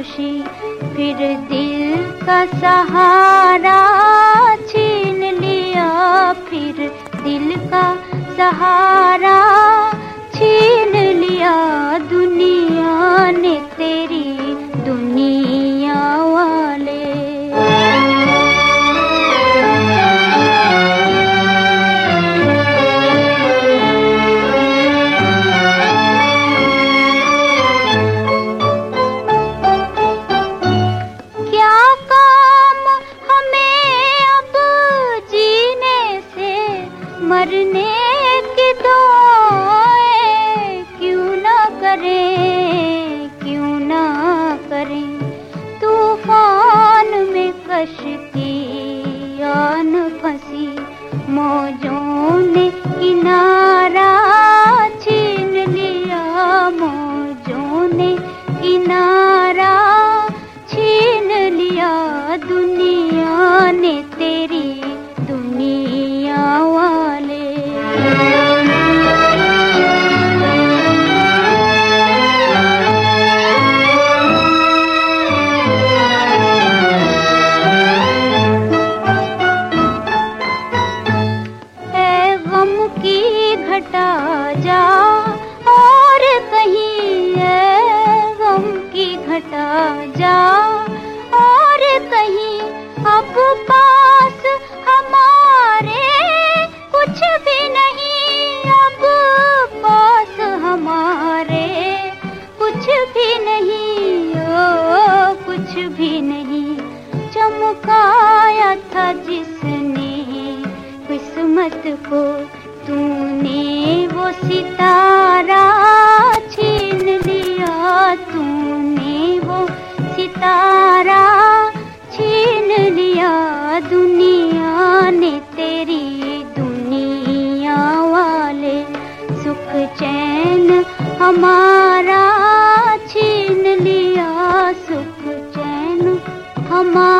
खुशी फिर दिल का सहारा छीन लिया फिर दिल का सहारा करें क्यों ना करें? तूफ़ान में कश्ती आन फंसी मौजों ने किनारा जा और कहीं अब पास हमारे कुछ भी नहीं, अब पास हमारे कुछ भी नहीं, ओ कुछ भी नहीं। चमकाया था जिसने किस्मत को चैन हमारा छीन लिया सुख चैन हमारा